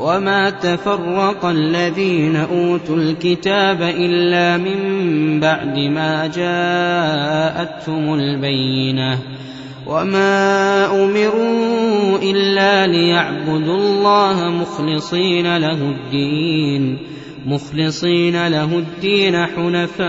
وما تفرق الذين اوتوا الكتاب الا من بعد ما جاءتهم البينه وما امروا الا ليعبدوا الله مخلصين له الدين مخلصين له الدين حنفاء